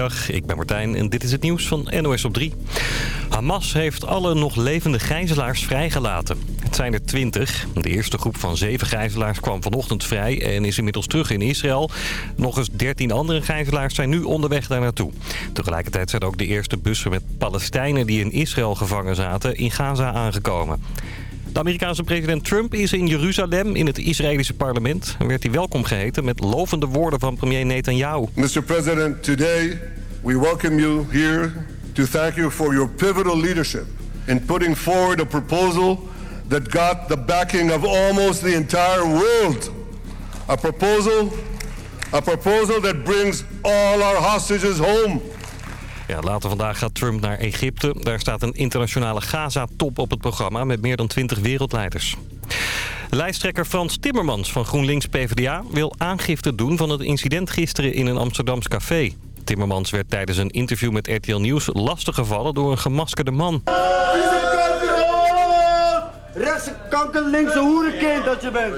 Dag, ik ben Martijn en dit is het nieuws van NOS op 3. Hamas heeft alle nog levende gijzelaars vrijgelaten. Het zijn er twintig. De eerste groep van zeven gijzelaars kwam vanochtend vrij en is inmiddels terug in Israël. Nog eens dertien andere gijzelaars zijn nu onderweg daar naartoe. Tegelijkertijd zijn ook de eerste bussen met Palestijnen die in Israël gevangen zaten in Gaza aangekomen. De Amerikaanse president Trump is in Jeruzalem in het Israëlische parlement. En werd hij welkom geheten met lovende woorden van premier Netanyahu. Mr. President, today we welcome you here to thank you for your pivotal leadership in putting forward a proposal that got the backing of almost the entire world. A proposal, a proposal that brings all our hostages home. Ja, later vandaag gaat Trump naar Egypte. Daar staat een internationale Gaza-top op het programma met meer dan 20 wereldleiders. Lijsttrekker Frans Timmermans van GroenLinks PvdA wil aangifte doen van het incident gisteren in een Amsterdams café. Timmermans werd tijdens een interview met RTL Nieuws lastiggevallen door een gemaskerde man. Rechtse kanker, linkse hoerenkind dat je bent.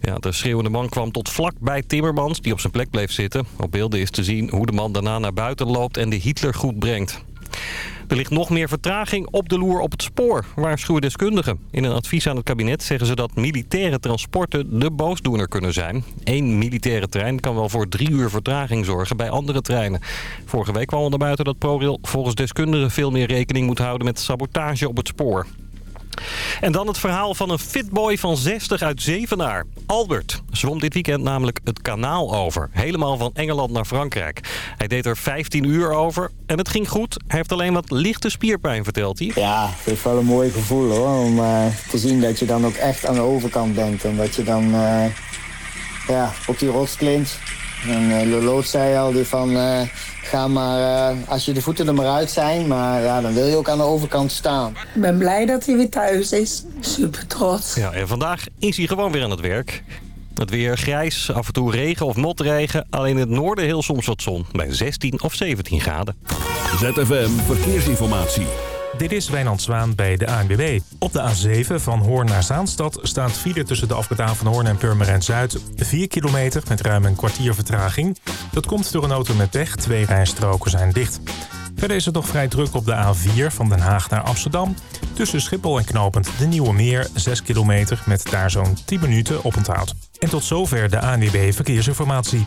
Ja, de schreeuwende man kwam tot vlak bij Timmermans, die op zijn plek bleef zitten. Op beelden is te zien hoe de man daarna naar buiten loopt en de Hitlergroet brengt. Er ligt nog meer vertraging op de loer op het spoor, waarschuwen deskundigen. In een advies aan het kabinet zeggen ze dat militaire transporten de boosdoener kunnen zijn. Eén militaire trein kan wel voor drie uur vertraging zorgen bij andere treinen. Vorige week kwam er naar buiten dat ProRail volgens deskundigen veel meer rekening moet houden met sabotage op het spoor. En dan het verhaal van een fitboy van 60 uit Zevenaar. Albert zwom dit weekend namelijk het kanaal over. Helemaal van Engeland naar Frankrijk. Hij deed er 15 uur over en het ging goed. Hij heeft alleen wat lichte spierpijn, vertelt hij. Ja, het is wel een mooi gevoel hoor. Om uh, te zien dat je dan ook echt aan de overkant bent. En dat je dan uh, ja, op die rots klimt. En uh, Loloot zei al die van... Ga maar, uh, als je de voeten er maar uit zijn, maar ja, dan wil je ook aan de overkant staan. Ik ben blij dat hij weer thuis is. Super trots. Ja, en vandaag is hij gewoon weer aan het werk. Het weer grijs, af en toe regen of motregen. Alleen in het noorden heel soms wat zon, bij 16 of 17 graden. ZFM Verkeersinformatie. Dit is Wijnand Zwaan bij de ANWB. Op de A7 van Hoorn naar Zaanstad staat file tussen de afgedaan van Hoorn en Purmerend Zuid. 4 kilometer met ruim een kwartier vertraging. Dat komt door een auto met pech. Twee rijstroken zijn dicht. Verder is het nog vrij druk op de A4 van Den Haag naar Amsterdam. Tussen Schiphol en Knopend de Nieuwe Meer 6 kilometer met daar zo'n 10 minuten op onthoud. En tot zover de ANWB Verkeersinformatie.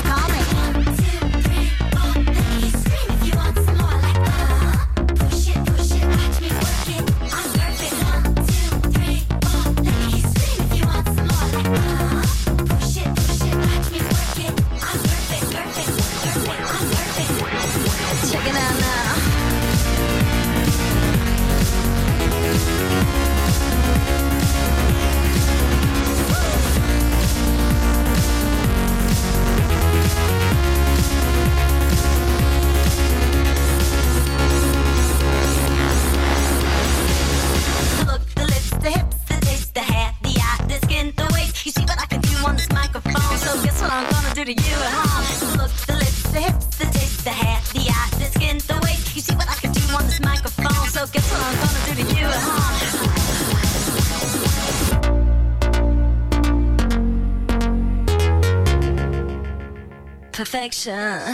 call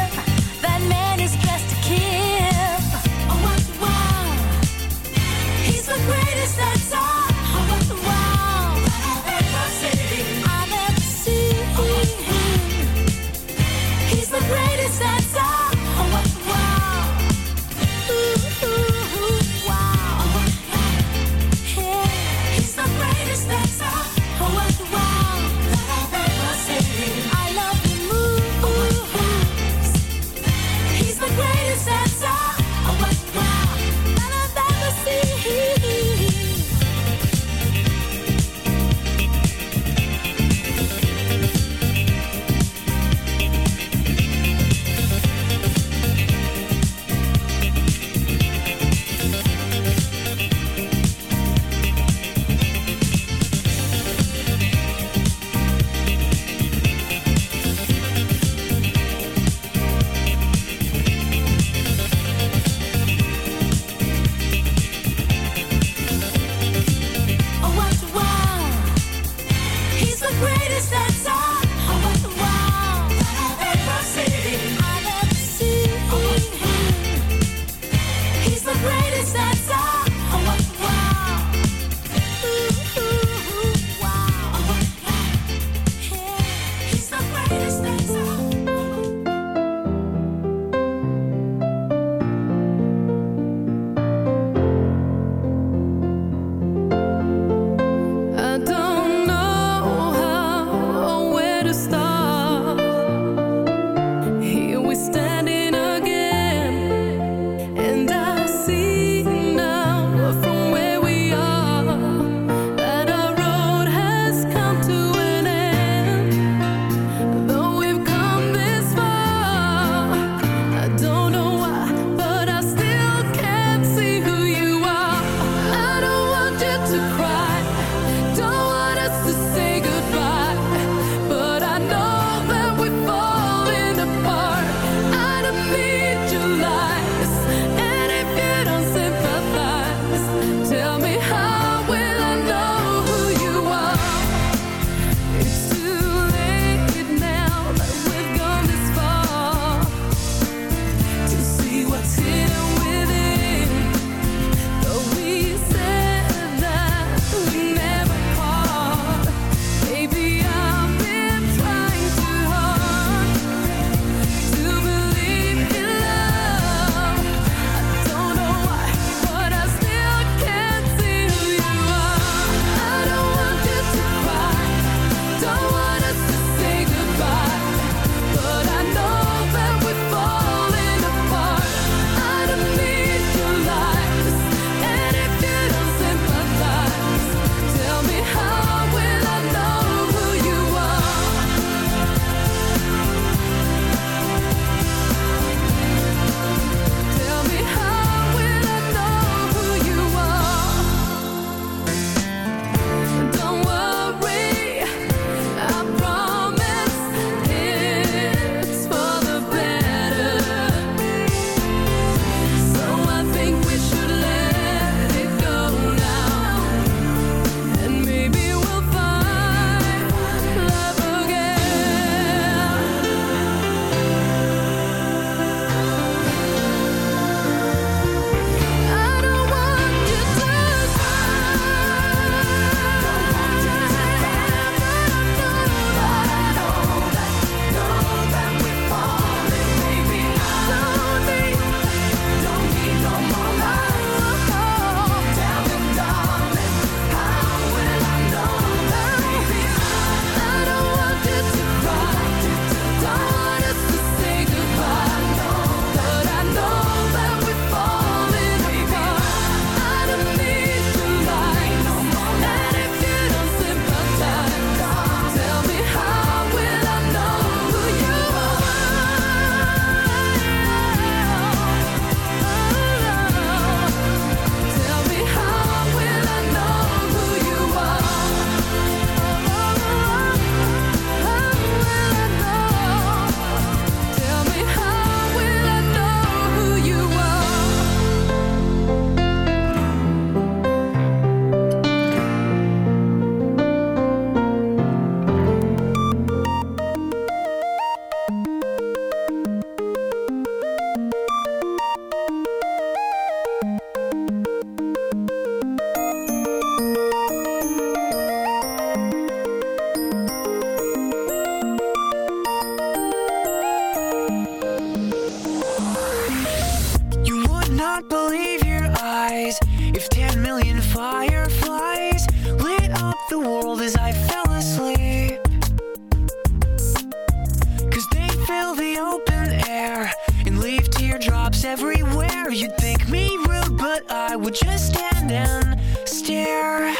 Would just stand and stare.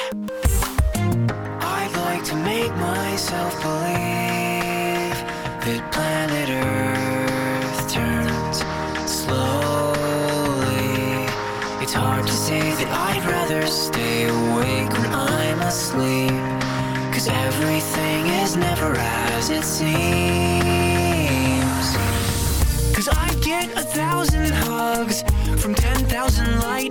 I'd like to make myself believe that planet Earth turns slowly. It's hard to say that I'd rather stay awake when I'm asleep. Cause everything is never as it seems. Cause I get a thousand hugs from 10,000 lightning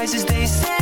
As they said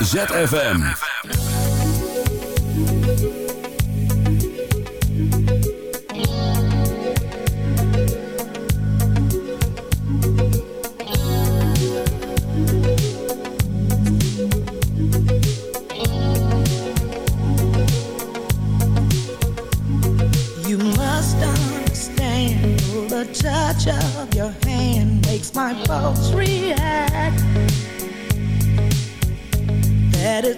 ZFM. You must understand the touch of your hand makes my pulse react.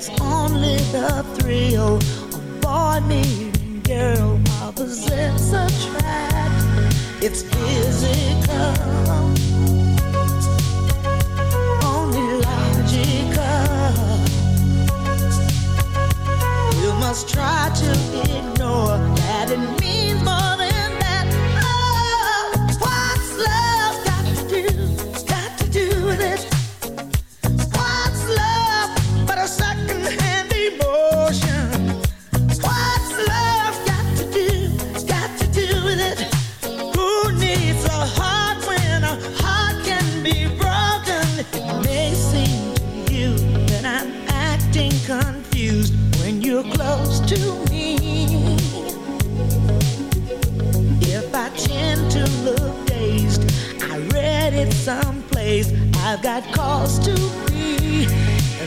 It's only the thrill of boy meeting girl opposites attract. It's physical, only logical. You must try to ignore that it means more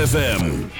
ZFM.